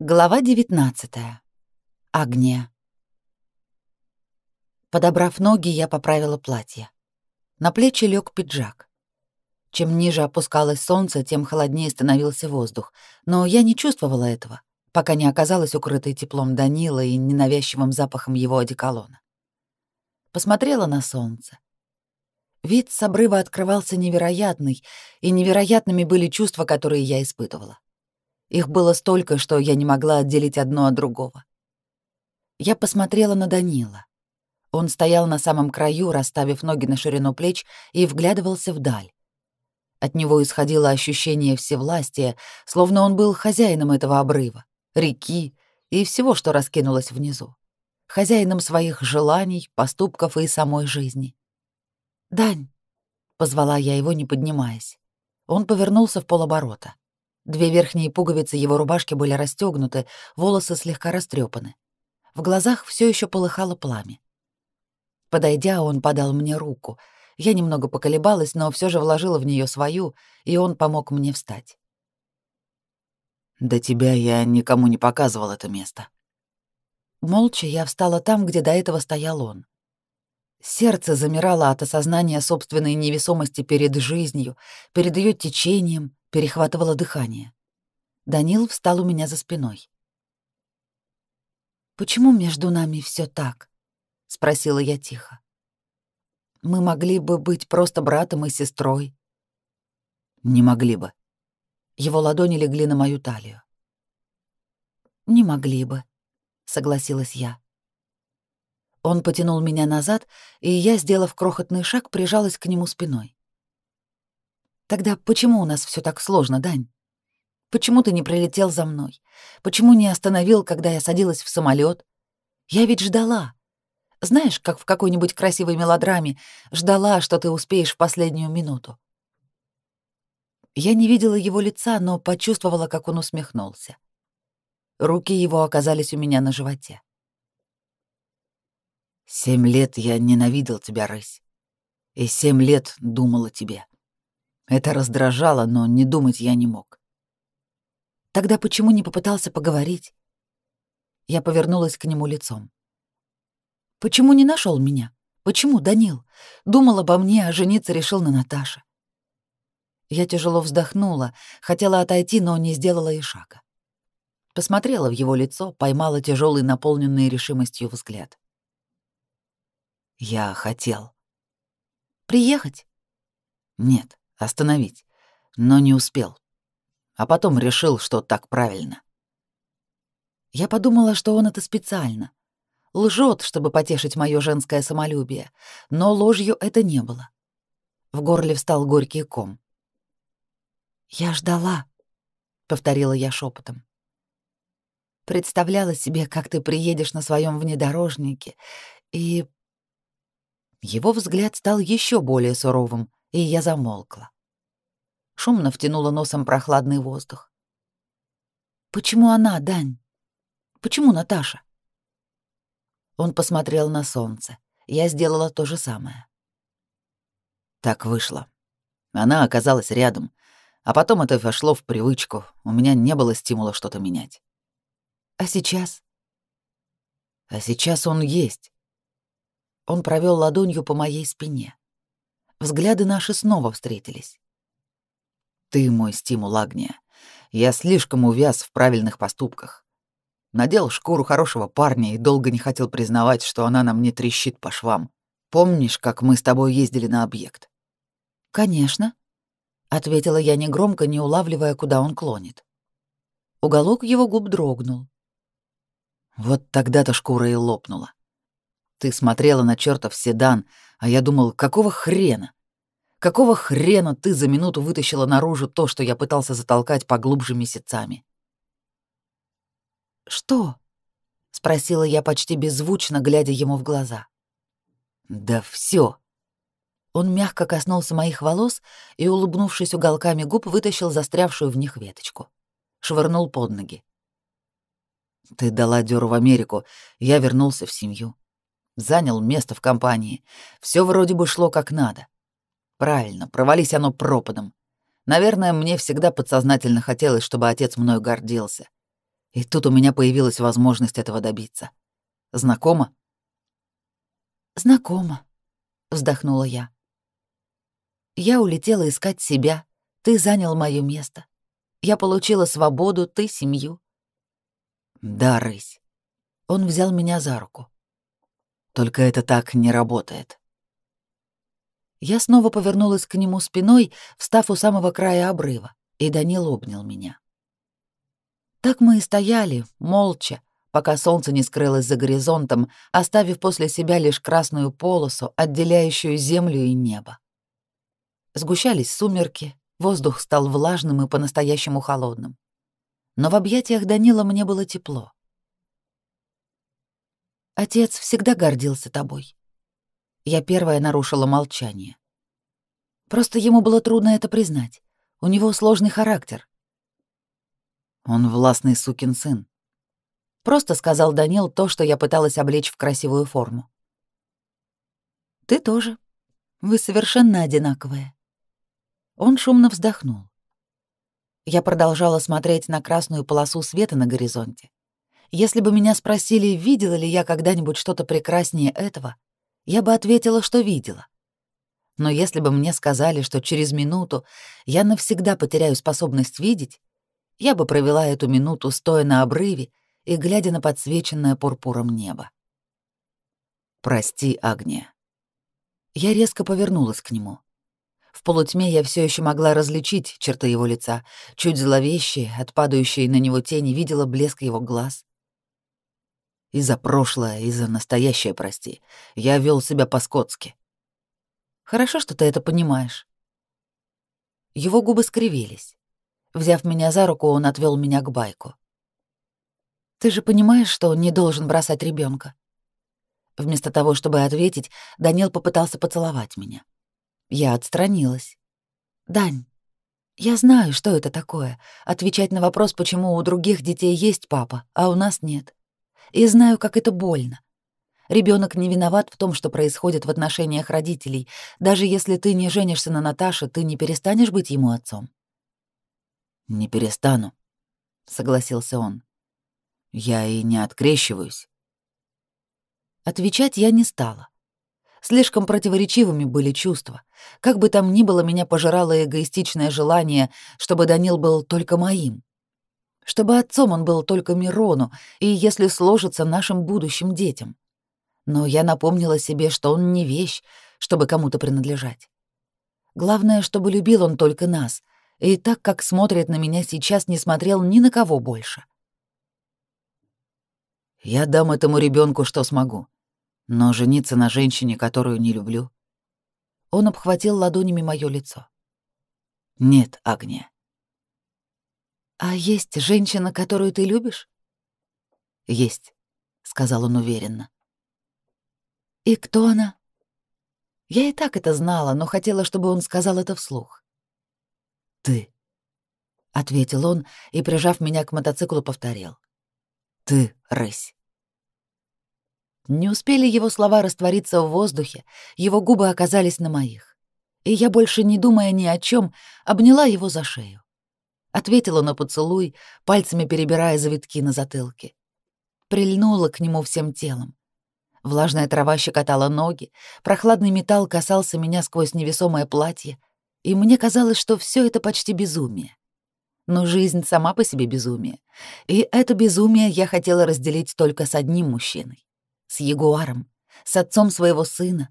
Глава 19. Агния. Подобрав ноги, я поправила платье. На плечи лег пиджак. Чем ниже опускалось солнце, тем холоднее становился воздух, но я не чувствовала этого, пока не оказалась укрытой теплом Данила и ненавязчивым запахом его одеколона. Посмотрела на солнце. Вид с обрыва открывался невероятный, и невероятными были чувства, которые я испытывала. Их было столько, что я не могла отделить одно от другого. Я посмотрела на Данила. Он стоял на самом краю, расставив ноги на ширину плеч и вглядывался вдаль. От него исходило ощущение всевластия, словно он был хозяином этого обрыва, реки и всего, что раскинулось внизу. Хозяином своих желаний, поступков и самой жизни. «Дань!» — позвала я его, не поднимаясь. Он повернулся в полоборота. Две верхние пуговицы его рубашки были расстегнуты, волосы слегка растрепаны. В глазах все еще полыхало пламя. Подойдя, он подал мне руку. Я немного поколебалась, но все же вложила в нее свою, и он помог мне встать. До тебя я никому не показывал это место. Молча я встала там, где до этого стоял он. Сердце замирало от осознания собственной невесомости перед жизнью, перед ее течением, перехватывало дыхание. Данил встал у меня за спиной. «Почему между нами все так?» — спросила я тихо. «Мы могли бы быть просто братом и сестрой». «Не могли бы». Его ладони легли на мою талию. «Не могли бы», — согласилась я. Он потянул меня назад, и я, сделав крохотный шаг, прижалась к нему спиной. Тогда почему у нас все так сложно, Дань? Почему ты не прилетел за мной? Почему не остановил, когда я садилась в самолет? Я ведь ждала. Знаешь, как в какой-нибудь красивой мелодраме, ждала, что ты успеешь в последнюю минуту. Я не видела его лица, но почувствовала, как он усмехнулся. Руки его оказались у меня на животе. Семь лет я ненавидел тебя, рысь. И семь лет думал о тебе. Это раздражало, но не думать я не мог. Тогда почему не попытался поговорить? Я повернулась к нему лицом. Почему не нашел меня? Почему, Данил? Думал обо мне, а жениться решил на Наташе. Я тяжело вздохнула, хотела отойти, но не сделала и шага. Посмотрела в его лицо, поймала тяжелый, наполненный решимостью взгляд. Я хотел. Приехать? Нет. Остановить. Но не успел. А потом решил, что так правильно. Я подумала, что он это специально. Лжет, чтобы потешить мое женское самолюбие, но ложью это не было. В горле встал горький ком. «Я ждала», — повторила я шепотом. Представляла себе, как ты приедешь на своем внедорожнике, и... Его взгляд стал еще более суровым, и я замолкла. Шумно втянула носом прохладный воздух. «Почему она, Дань? Почему Наташа?» Он посмотрел на солнце. Я сделала то же самое. Так вышло. Она оказалась рядом, а потом это вошло в привычку. У меня не было стимула что-то менять. А сейчас? А сейчас он есть. Он провел ладонью по моей спине. Взгляды наши снова встретились. Ты мой стимул, Агния. Я слишком увяз в правильных поступках. Надел шкуру хорошего парня и долго не хотел признавать, что она на мне трещит по швам. Помнишь, как мы с тобой ездили на объект? Конечно, ответила я негромко, не улавливая, куда он клонит. Уголок его губ дрогнул. Вот тогда-то шкура и лопнула. Ты смотрела на чертов седан, а я думал, какого хрена? Какого хрена ты за минуту вытащила наружу то, что я пытался затолкать поглубже месяцами? Что? спросила я почти беззвучно, глядя ему в глаза. Да все. Он мягко коснулся моих волос и, улыбнувшись уголками губ, вытащил застрявшую в них веточку. Швырнул под ноги. Ты дала дёру в Америку, я вернулся в семью занял место в компании. Все вроде бы шло как надо. Правильно, провались оно пропадом. Наверное, мне всегда подсознательно хотелось, чтобы отец мною гордился. И тут у меня появилась возможность этого добиться. Знакомо? Знакомо, вздохнула я. Я улетела искать себя, ты занял мое место. Я получила свободу, ты — семью. Да, рысь. Он взял меня за руку. Только это так не работает. Я снова повернулась к нему спиной, встав у самого края обрыва, и Данил обнял меня. Так мы и стояли, молча, пока солнце не скрылось за горизонтом, оставив после себя лишь красную полосу, отделяющую землю и небо. Сгущались сумерки, воздух стал влажным и по-настоящему холодным. Но в объятиях Данила мне было тепло. Отец всегда гордился тобой. Я первая нарушила молчание. Просто ему было трудно это признать. У него сложный характер. Он властный сукин сын. Просто сказал Данил то, что я пыталась облечь в красивую форму. Ты тоже. Вы совершенно одинаковые. Он шумно вздохнул. Я продолжала смотреть на красную полосу света на горизонте. Если бы меня спросили, видела ли я когда-нибудь что-то прекраснее этого, я бы ответила, что видела. Но если бы мне сказали, что через минуту я навсегда потеряю способность видеть, я бы провела эту минуту, стоя на обрыве и глядя на подсвеченное пурпуром небо. «Прости, Агния». Я резко повернулась к нему. В полутьме я все еще могла различить черты его лица, чуть зловещие, от падающей на него тени видела блеск его глаз. И за прошлое, и за настоящее прости. Я вел себя по-скотски. Хорошо, что ты это понимаешь. Его губы скривились. Взяв меня за руку, он отвел меня к байку. Ты же понимаешь, что он не должен бросать ребенка. Вместо того, чтобы ответить, Данил попытался поцеловать меня. Я отстранилась. «Дань, я знаю, что это такое — отвечать на вопрос, почему у других детей есть папа, а у нас нет. И знаю, как это больно. Ребенок не виноват в том, что происходит в отношениях родителей. Даже если ты не женишься на Наташе, ты не перестанешь быть ему отцом. «Не перестану», — согласился он. «Я и не открещиваюсь». Отвечать я не стала. Слишком противоречивыми были чувства. Как бы там ни было, меня пожирало эгоистичное желание, чтобы Данил был только моим. Чтобы отцом он был только Мирону, и, если сложится, нашим будущим детям. Но я напомнила себе, что он не вещь, чтобы кому-то принадлежать. Главное, чтобы любил он только нас, и так, как смотрит на меня сейчас, не смотрел ни на кого больше. «Я дам этому ребенку, что смогу», но жениться на женщине, которую не люблю... Он обхватил ладонями моё лицо. Нет, Агния. А есть женщина, которую ты любишь? Есть, сказал он уверенно. И кто она? Я и так это знала, но хотела, чтобы он сказал это вслух. Ты, ответил он и, прижав меня к мотоциклу, повторил. Ты, рысь. Не успели его слова раствориться в воздухе, его губы оказались на моих. И я, больше не думая ни о чем, обняла его за шею. Ответила на поцелуй, пальцами перебирая завитки на затылке. Прильнула к нему всем телом. Влажная трава щекотала ноги, прохладный металл касался меня сквозь невесомое платье, и мне казалось, что все это почти безумие. Но жизнь сама по себе безумие, и это безумие я хотела разделить только с одним мужчиной с Ягуаром, с отцом своего сына,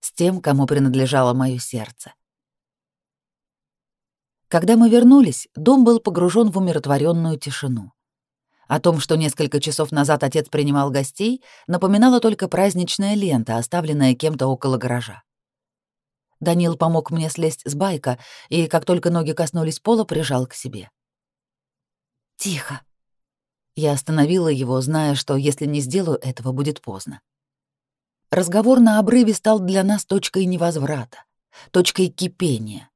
с тем, кому принадлежало мое сердце. Когда мы вернулись, дом был погружен в умиротворенную тишину. О том, что несколько часов назад отец принимал гостей, напоминала только праздничная лента, оставленная кем-то около гаража. Данил помог мне слезть с байка и, как только ноги коснулись пола, прижал к себе. «Тихо», я остановила его, зная, что если не сделаю этого, будет поздно. Разговор на обрыве стал для нас точкой невозврата, точкой кипения.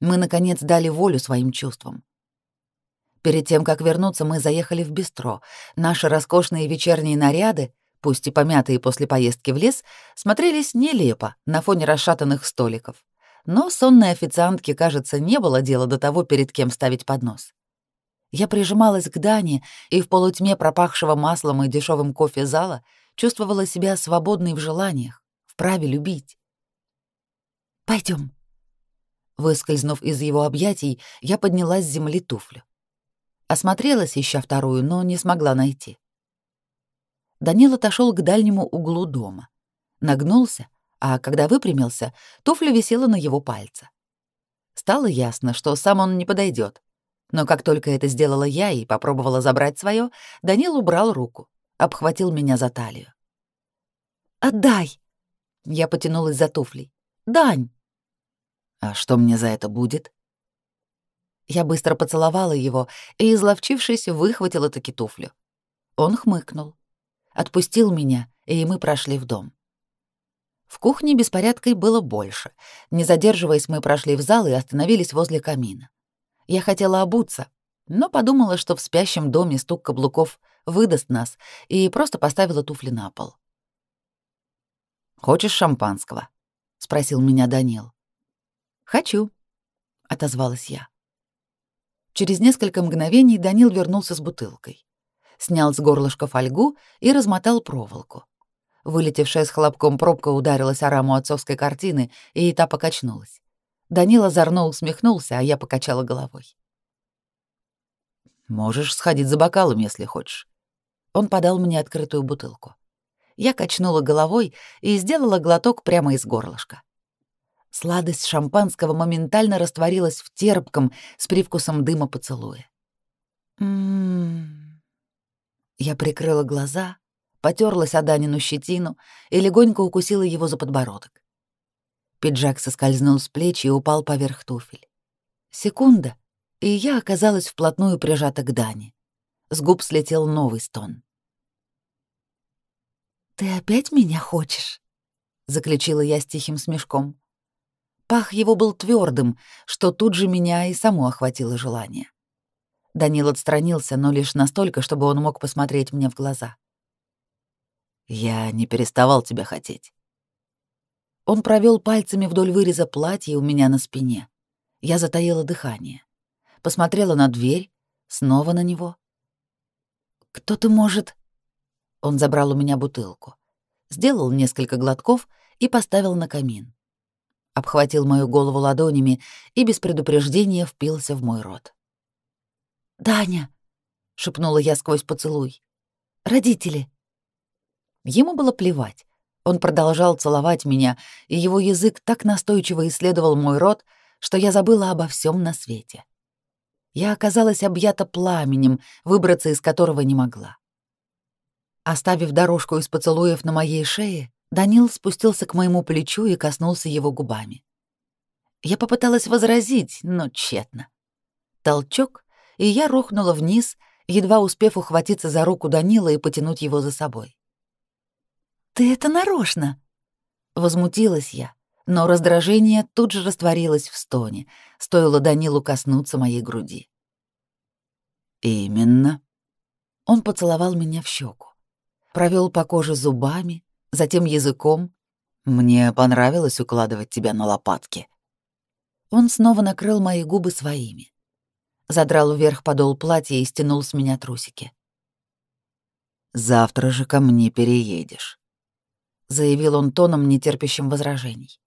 Мы, наконец, дали волю своим чувствам. Перед тем, как вернуться, мы заехали в бистро. Наши роскошные вечерние наряды, пусть и помятые после поездки в лес, смотрелись нелепо на фоне расшатанных столиков. Но сонной официантке, кажется, не было дела до того, перед кем ставить поднос. Я прижималась к Дане и в полутьме пропахшего маслом и дешевым кофе зала чувствовала себя свободной в желаниях, вправе любить. Пойдем. Выскользнув из его объятий, я подняла с земли туфлю. Осмотрелась, ища вторую, но не смогла найти. Данил отошел к дальнему углу дома. Нагнулся, а когда выпрямился, туфля висела на его пальце. Стало ясно, что сам он не подойдет. Но как только это сделала я и попробовала забрать свое, Данил убрал руку, обхватил меня за талию. «Отдай!» Я потянулась за туфлей. «Дань!» «А что мне за это будет?» Я быстро поцеловала его и, изловчившись, выхватила таки туфлю. Он хмыкнул. Отпустил меня, и мы прошли в дом. В кухне беспорядкой было больше. Не задерживаясь, мы прошли в зал и остановились возле камина. Я хотела обуться, но подумала, что в спящем доме стук каблуков выдаст нас, и просто поставила туфли на пол. «Хочешь шампанского?» — спросил меня Данил. «Хочу», — отозвалась я. Через несколько мгновений Данил вернулся с бутылкой. Снял с горлышка фольгу и размотал проволоку. Вылетевшая с хлопком пробка ударилась о раму отцовской картины, и та покачнулась. Данил озорно усмехнулся, а я покачала головой. «Можешь сходить за бокалом, если хочешь». Он подал мне открытую бутылку. Я качнула головой и сделала глоток прямо из горлышка. Сладость шампанского моментально растворилась в терпком с привкусом дыма поцелуя. М-м. Я прикрыла глаза, потерлась о Данину щетину и легонько укусила его за подбородок. Пиджак соскользнул с плеч и упал поверх туфель. Секунда, и я оказалась вплотную прижата к Дане. С губ слетел новый стон. «Ты опять меня хочешь?» — заключила я с тихим смешком. Пах его был твердым, что тут же меня и само охватило желание. Данил отстранился, но лишь настолько, чтобы он мог посмотреть мне в глаза. «Я не переставал тебя хотеть». Он провел пальцами вдоль выреза платья у меня на спине. Я затаила дыхание. Посмотрела на дверь, снова на него. «Кто-то может...» Он забрал у меня бутылку, сделал несколько глотков и поставил на камин обхватил мою голову ладонями и без предупреждения впился в мой рот. «Даня!» — шепнула я сквозь поцелуй. «Родители!» Ему было плевать. Он продолжал целовать меня, и его язык так настойчиво исследовал мой рот, что я забыла обо всем на свете. Я оказалась объята пламенем, выбраться из которого не могла. Оставив дорожку из поцелуев на моей шее, Данил спустился к моему плечу и коснулся его губами. Я попыталась возразить, но тщетно. Толчок, и я рухнула вниз, едва успев ухватиться за руку Данила и потянуть его за собой. «Ты это нарочно!» Возмутилась я, но раздражение тут же растворилось в стоне, стоило Данилу коснуться моей груди. «Именно». Он поцеловал меня в щеку, провел по коже зубами, затем языком. Мне понравилось укладывать тебя на лопатки. Он снова накрыл мои губы своими. Задрал вверх подол платья и стянул с меня трусики. «Завтра же ко мне переедешь», — заявил он тоном, нетерпящим возражений.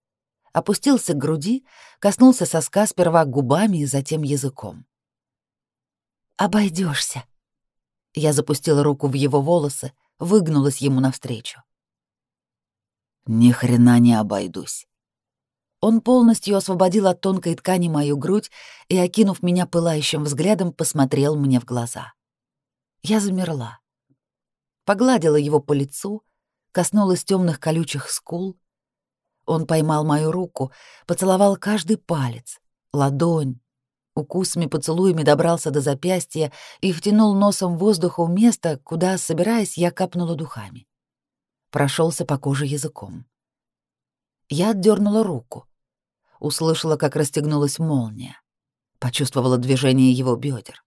Опустился к груди, коснулся соска сперва губами и затем языком. Обойдешься. Я запустила руку в его волосы, выгнулась ему навстречу. Ни хрена не обойдусь. Он полностью освободил от тонкой ткани мою грудь и, окинув меня пылающим взглядом, посмотрел мне в глаза. Я замерла. Погладила его по лицу, коснулась темных колючих скул. Он поймал мою руку, поцеловал каждый палец, ладонь, укусами поцелуями добрался до запястья и втянул носом воздух у места, куда, собираясь, я капнула духами прошелся по коже языком. Я отдернула руку. Услышала, как расстегнулась молния. Почувствовала движение его бедер.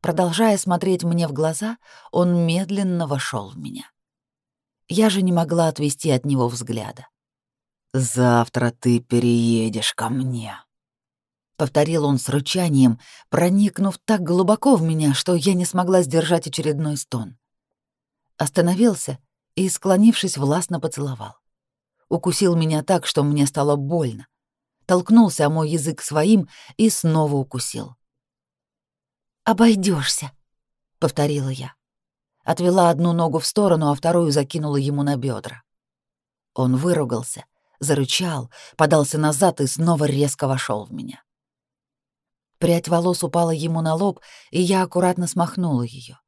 Продолжая смотреть мне в глаза, он медленно вошел в меня. Я же не могла отвести от него взгляда. «Завтра ты переедешь ко мне», — повторил он с рычанием, проникнув так глубоко в меня, что я не смогла сдержать очередной стон. Остановился и, склонившись, властно поцеловал. Укусил меня так, что мне стало больно. Толкнулся о мой язык своим и снова укусил. Обойдешься, повторила я. Отвела одну ногу в сторону, а вторую закинула ему на бедра. Он выругался, зарычал, подался назад и снова резко вошел в меня. Прядь волос упала ему на лоб, и я аккуратно смахнула ее.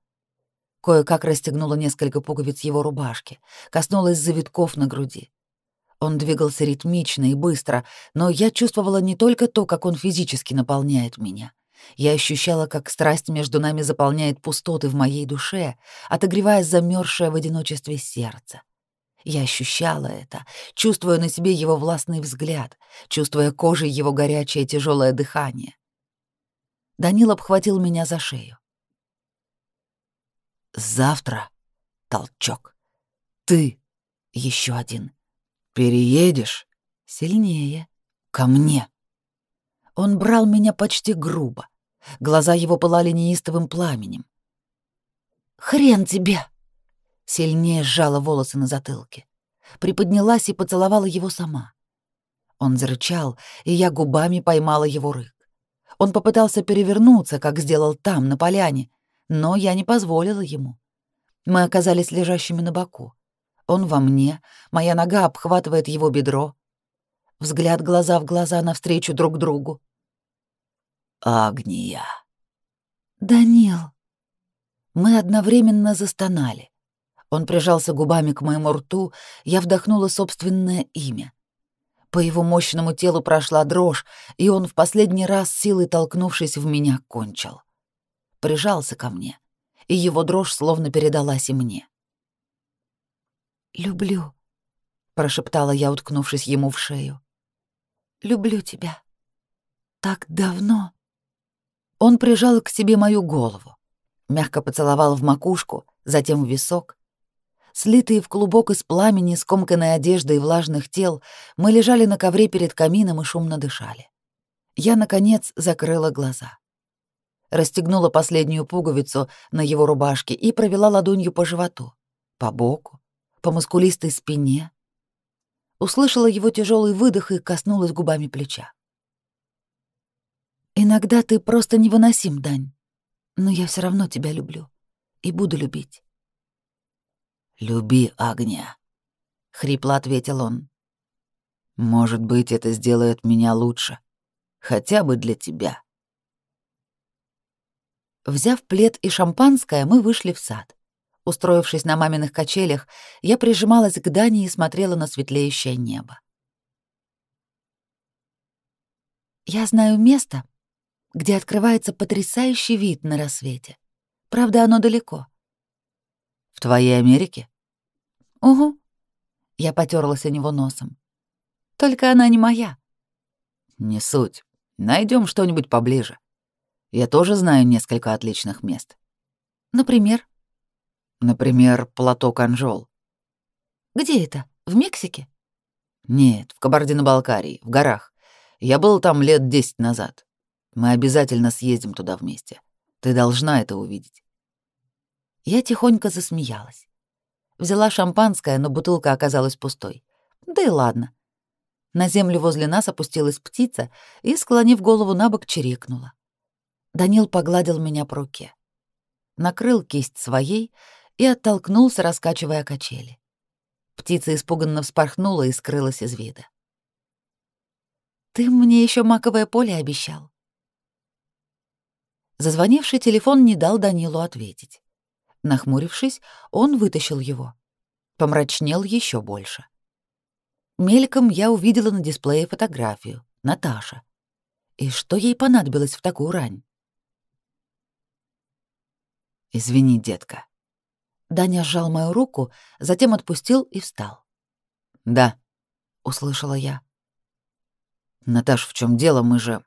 Кое-как расстегнула несколько пуговиц его рубашки, коснулась завитков на груди. Он двигался ритмично и быстро, но я чувствовала не только то, как он физически наполняет меня. Я ощущала, как страсть между нами заполняет пустоты в моей душе, отогревая замерзшее в одиночестве сердце. Я ощущала это, чувствуя на себе его властный взгляд, чувствуя кожей его горячее тяжелое дыхание. Данил обхватил меня за шею. «Завтра, толчок, ты еще один. Переедешь сильнее ко мне». Он брал меня почти грубо. Глаза его пылали неистовым пламенем. «Хрен тебе!» Сильнее сжала волосы на затылке. Приподнялась и поцеловала его сама. Он зарычал, и я губами поймала его рык. Он попытался перевернуться, как сделал там, на поляне, но я не позволила ему. Мы оказались лежащими на боку. Он во мне, моя нога обхватывает его бедро. Взгляд глаза в глаза навстречу друг другу. «Агния!» «Данил!» Мы одновременно застонали. Он прижался губами к моему рту, я вдохнула собственное имя. По его мощному телу прошла дрожь, и он в последний раз силой толкнувшись в меня, кончил. Прижался ко мне, и его дрожь словно передалась и мне. «Люблю», — прошептала я, уткнувшись ему в шею. «Люблю тебя. Так давно». Он прижал к себе мою голову, мягко поцеловал в макушку, затем в висок, Слитые в клубок из пламени, скомканной одежды и влажных тел, мы лежали на ковре перед камином и шумно дышали. Я, наконец, закрыла глаза. Расстегнула последнюю пуговицу на его рубашке и провела ладонью по животу, по боку, по мускулистой спине. Услышала его тяжелый выдох и коснулась губами плеча. «Иногда ты просто невыносим, Дань, но я все равно тебя люблю и буду любить. «Люби огня», — хрипло ответил он. «Может быть, это сделает меня лучше. Хотя бы для тебя». Взяв плед и шампанское, мы вышли в сад. Устроившись на маминых качелях, я прижималась к Дане и смотрела на светлеющее небо. Я знаю место, где открывается потрясающий вид на рассвете. Правда, оно далеко. В твоей Америке? Угу. Я потерлась о него носом. Только она не моя. Не суть. Найдем что-нибудь поближе. Я тоже знаю несколько отличных мест. Например? Например, плато Канжол. Где это? В Мексике? Нет, в Кабардино-Балкарии, в горах. Я был там лет десять назад. Мы обязательно съездим туда вместе. Ты должна это увидеть. Я тихонько засмеялась. Взяла шампанское, но бутылка оказалась пустой. Да и ладно. На землю возле нас опустилась птица и, склонив голову на бок, чирикнула. Данил погладил меня по руке. Накрыл кисть своей и оттолкнулся, раскачивая качели. Птица испуганно вспорхнула и скрылась из вида. «Ты мне еще маковое поле обещал». Зазвонивший телефон не дал Данилу ответить. Нахмурившись, он вытащил его. Помрачнел еще больше. Мельком я увидела на дисплее фотографию. Наташа. И что ей понадобилось в такую рань? «Извини, детка». Даня сжал мою руку, затем отпустил и встал. «Да», — услышала я. «Наташ, в чем дело? Мы же...»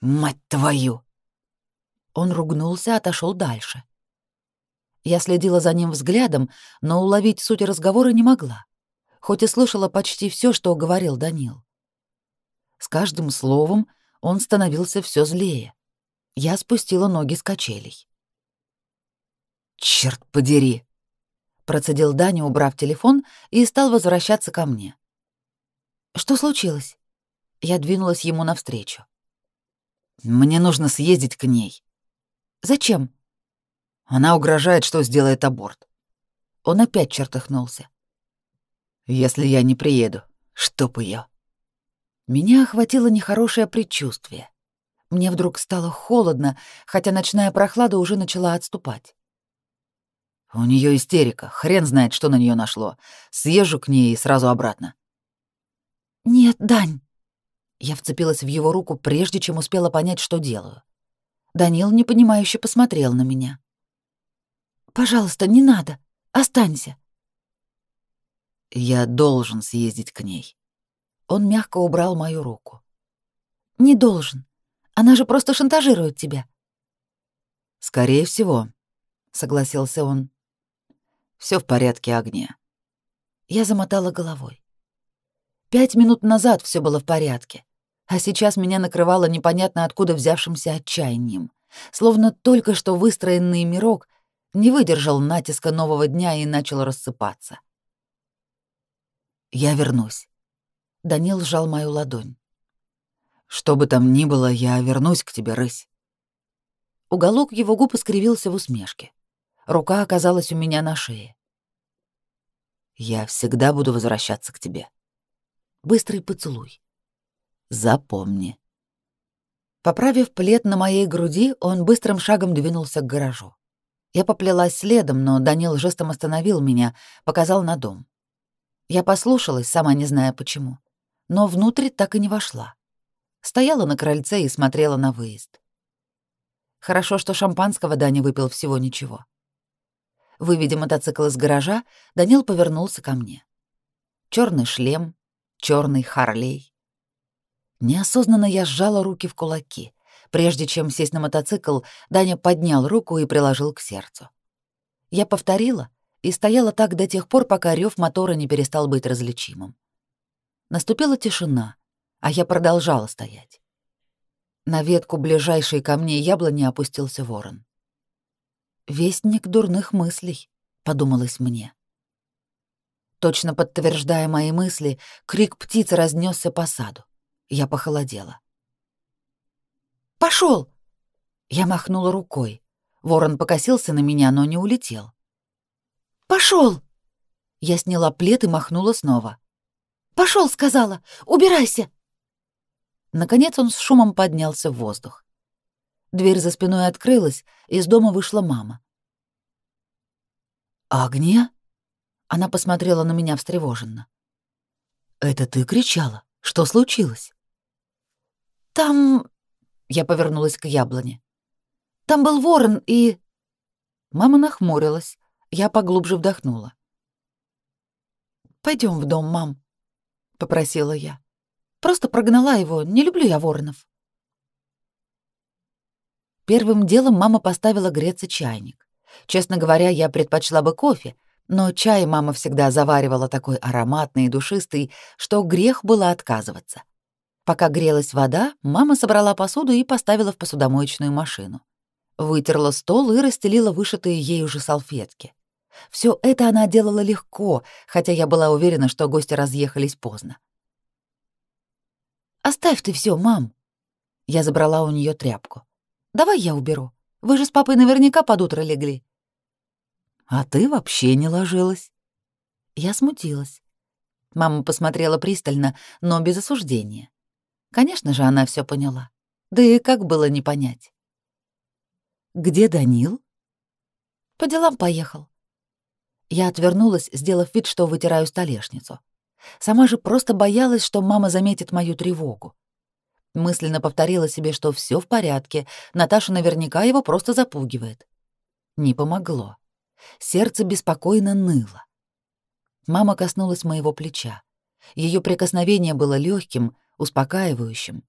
«Мать твою!» Он ругнулся, отошел дальше. Я следила за ним взглядом, но уловить суть разговора не могла, хоть и слышала почти все, что говорил Данил. С каждым словом он становился все злее. Я спустила ноги с качелей. «Черт подери!» — процедил Даня, убрав телефон, и стал возвращаться ко мне. «Что случилось?» Я двинулась ему навстречу. «Мне нужно съездить к ней». «Зачем?» «Она угрожает, что сделает аборт». Он опять чертыхнулся. «Если я не приеду, чтоб ее. Меня охватило нехорошее предчувствие. Мне вдруг стало холодно, хотя ночная прохлада уже начала отступать. У нее истерика, хрен знает, что на нее нашло. Съезжу к ней и сразу обратно. Нет, Дань. Я вцепилась в его руку, прежде чем успела понять, что делаю. Данил непонимающе посмотрел на меня. Пожалуйста, не надо. Останься. Я должен съездить к ней. Он мягко убрал мою руку. Не должен. Она же просто шантажирует тебя. Скорее всего, согласился он. Все в порядке, Агния. Я замотала головой. Пять минут назад все было в порядке, а сейчас меня накрывало непонятно откуда взявшимся отчаянием, словно только что выстроенный мирок не выдержал натиска нового дня и начал рассыпаться. «Я вернусь». Данил сжал мою ладонь. Что бы там ни было, я вернусь к тебе, рысь. Уголок его губ искривился в усмешке. Рука оказалась у меня на шее. Я всегда буду возвращаться к тебе. Быстрый поцелуй. Запомни. Поправив плед на моей груди, он быстрым шагом двинулся к гаражу. Я поплелась следом, но Данил жестом остановил меня, показал на дом. Я послушалась, сама не зная почему, но внутрь так и не вошла стояла на крыльце и смотрела на выезд. Хорошо, что шампанского Даня выпил всего ничего. Выведя мотоцикл из гаража, Данил повернулся ко мне. Черный шлем, черный Харлей. Неосознанно я сжала руки в кулаки. Прежде чем сесть на мотоцикл, Даня поднял руку и приложил к сердцу. Я повторила и стояла так до тех пор, пока рев мотора не перестал быть различимым. Наступила тишина, а я продолжала стоять. На ветку ближайшей ко мне яблони опустился ворон. «Вестник дурных мыслей», — подумалось мне. Точно подтверждая мои мысли, крик птицы разнесся по саду. Я похолодела. «Пошел!» Я махнула рукой. Ворон покосился на меня, но не улетел. «Пошел!» Я сняла плед и махнула снова. «Пошел!» — сказала. «Убирайся!» Наконец он с шумом поднялся в воздух. Дверь за спиной открылась, из дома вышла мама. «Агния?» Она посмотрела на меня встревоженно. «Это ты кричала? Что случилось?» «Там...» — я повернулась к яблоне. «Там был ворон и...» Мама нахмурилась, я поглубже вдохнула. Пойдем в дом, мам», — попросила я. Просто прогнала его, не люблю я воронов. Первым делом мама поставила греться чайник. Честно говоря, я предпочла бы кофе, но чай мама всегда заваривала такой ароматный и душистый, что грех было отказываться. Пока грелась вода, мама собрала посуду и поставила в посудомоечную машину. Вытерла стол и расстелила вышитые ей уже салфетки. Все это она делала легко, хотя я была уверена, что гости разъехались поздно. Оставь ты все, мам. Я забрала у нее тряпку. Давай я уберу. Вы же с папой наверняка под утро легли. А ты вообще не ложилась. Я смутилась. Мама посмотрела пристально, но без осуждения. Конечно же, она все поняла. Да и как было не понять. Где Данил? По делам поехал. Я отвернулась, сделав вид, что вытираю столешницу. Сама же просто боялась, что мама заметит мою тревогу. Мысленно повторила себе, что все в порядке, Наташа наверняка его просто запугивает. Не помогло. Сердце беспокойно ныло. Мама коснулась моего плеча. Ее прикосновение было легким, успокаивающим.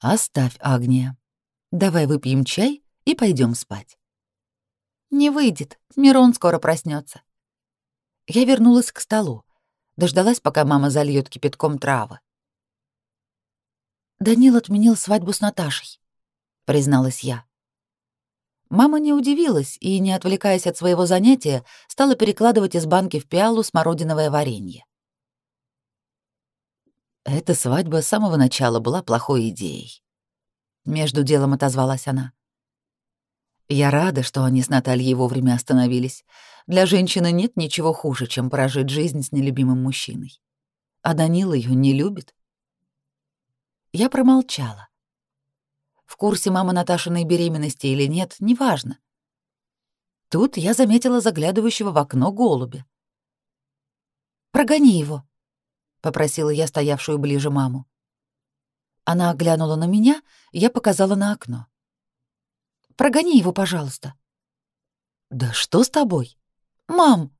«Оставь, Агния. Давай выпьем чай и пойдем спать». «Не выйдет, Мирон скоро проснется. Я вернулась к столу, дождалась, пока мама зальет кипятком травы. Данил отменил свадьбу с Наташей, призналась я. Мама не удивилась и, не отвлекаясь от своего занятия, стала перекладывать из банки в пиалу смородиновое варенье. Эта свадьба с самого начала была плохой идеей. Между делом отозвалась она. Я рада, что они с Натальей вовремя остановились. Для женщины нет ничего хуже, чем прожить жизнь с нелюбимым мужчиной. А Данил ее не любит. Я промолчала. В курсе мама Наташиной беременности или нет, неважно. Тут я заметила заглядывающего в окно голубя. «Прогони его», — попросила я стоявшую ближе маму. Она оглянула на меня, я показала на окно. «Прогони его, пожалуйста». «Да что с тобой?» «Мам!»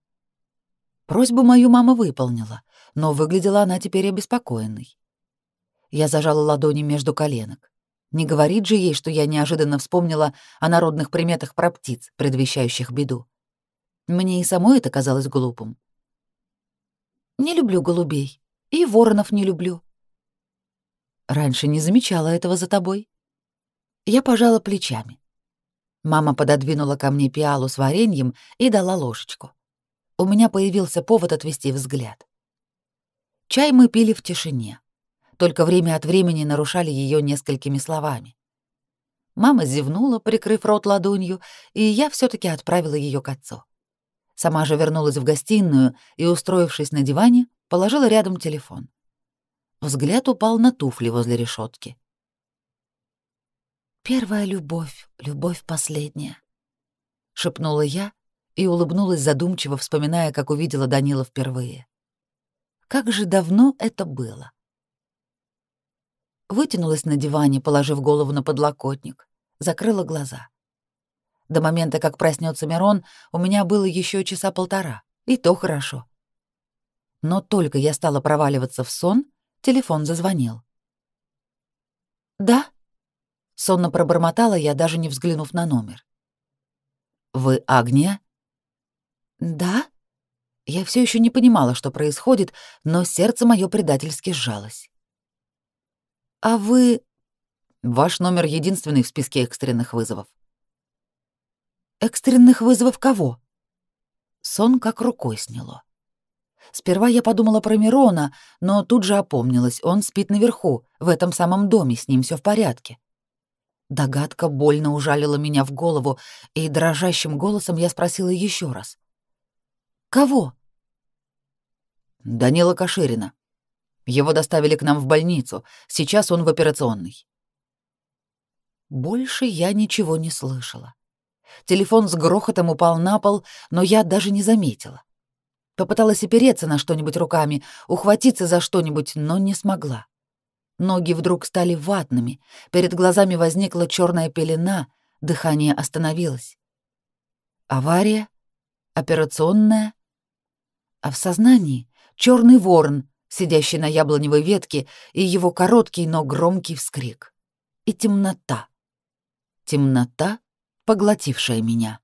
Просьбу мою мама выполнила, но выглядела она теперь обеспокоенной. Я зажала ладони между коленок. Не говорит же ей, что я неожиданно вспомнила о народных приметах про птиц, предвещающих беду. Мне и самой это казалось глупым. «Не люблю голубей. И воронов не люблю». «Раньше не замечала этого за тобой». Я пожала плечами. Мама пододвинула ко мне пиалу с вареньем и дала ложечку. У меня появился повод отвести взгляд. Чай мы пили в тишине только время от времени нарушали ее несколькими словами. Мама зевнула, прикрыв рот ладонью, и я все таки отправила ее к отцу. Сама же вернулась в гостиную и, устроившись на диване, положила рядом телефон. Взгляд упал на туфли возле решетки. «Первая любовь, любовь последняя», — шепнула я и улыбнулась задумчиво, вспоминая, как увидела Данила впервые. Как же давно это было вытянулась на диване, положив голову на подлокотник, закрыла глаза. До момента, как проснется Мирон, у меня было еще часа полтора, и то хорошо. Но только я стала проваливаться в сон, телефон зазвонил. «Да?» — сонно пробормотала я, даже не взглянув на номер. «Вы Агния?» «Да?» Я все еще не понимала, что происходит, но сердце мое предательски сжалось. «А вы...» «Ваш номер единственный в списке экстренных вызовов». «Экстренных вызовов кого?» Сон как рукой сняло. Сперва я подумала про Мирона, но тут же опомнилась, он спит наверху, в этом самом доме, с ним все в порядке. Догадка больно ужалила меня в голову, и дрожащим голосом я спросила еще раз. «Кого?» «Данила Каширина», его доставили к нам в больницу. Сейчас он в операционной. Больше я ничего не слышала. Телефон с грохотом упал на пол, но я даже не заметила. Попыталась опереться на что-нибудь руками, ухватиться за что-нибудь, но не смогла. Ноги вдруг стали ватными, перед глазами возникла черная пелена, дыхание остановилось. Авария? Операционная? А в сознании черный ворон, сидящий на яблоневой ветке, и его короткий, но громкий вскрик. И темнота. Темнота, поглотившая меня.